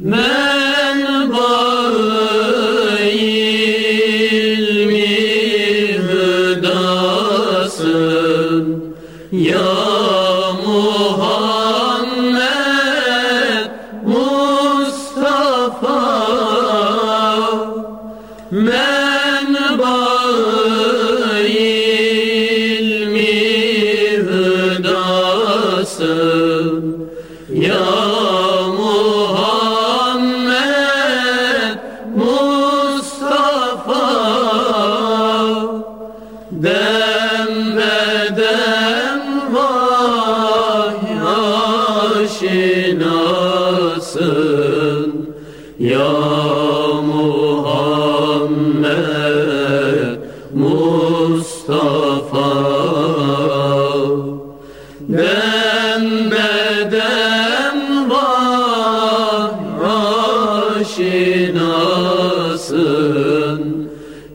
Menba-ı ilmi hüdasın Ya Muhammed Mustafa. Menba-ı ilmi hüdasın Ya aşinasın Ya Muhammed Mustafa Dem bedem vay aşinasın.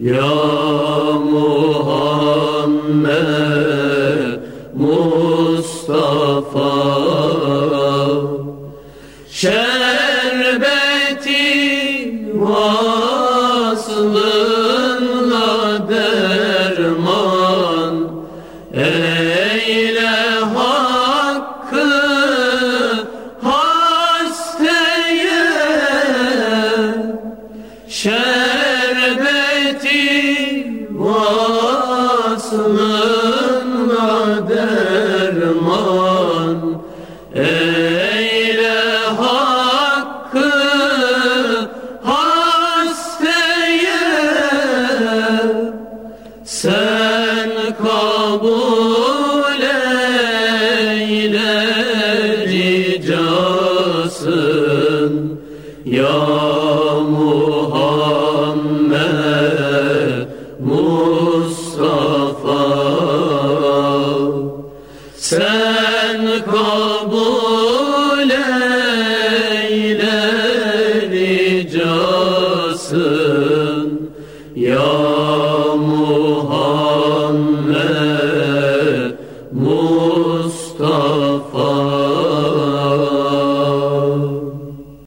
Ya Muhammed Mustafa vaslınla derman. Eyle hakkı hasteye. Şerbeti vaslınla derman kabul eyledi casın Ya Muhammed Mustafa Sen kabul eyledi casın Oh.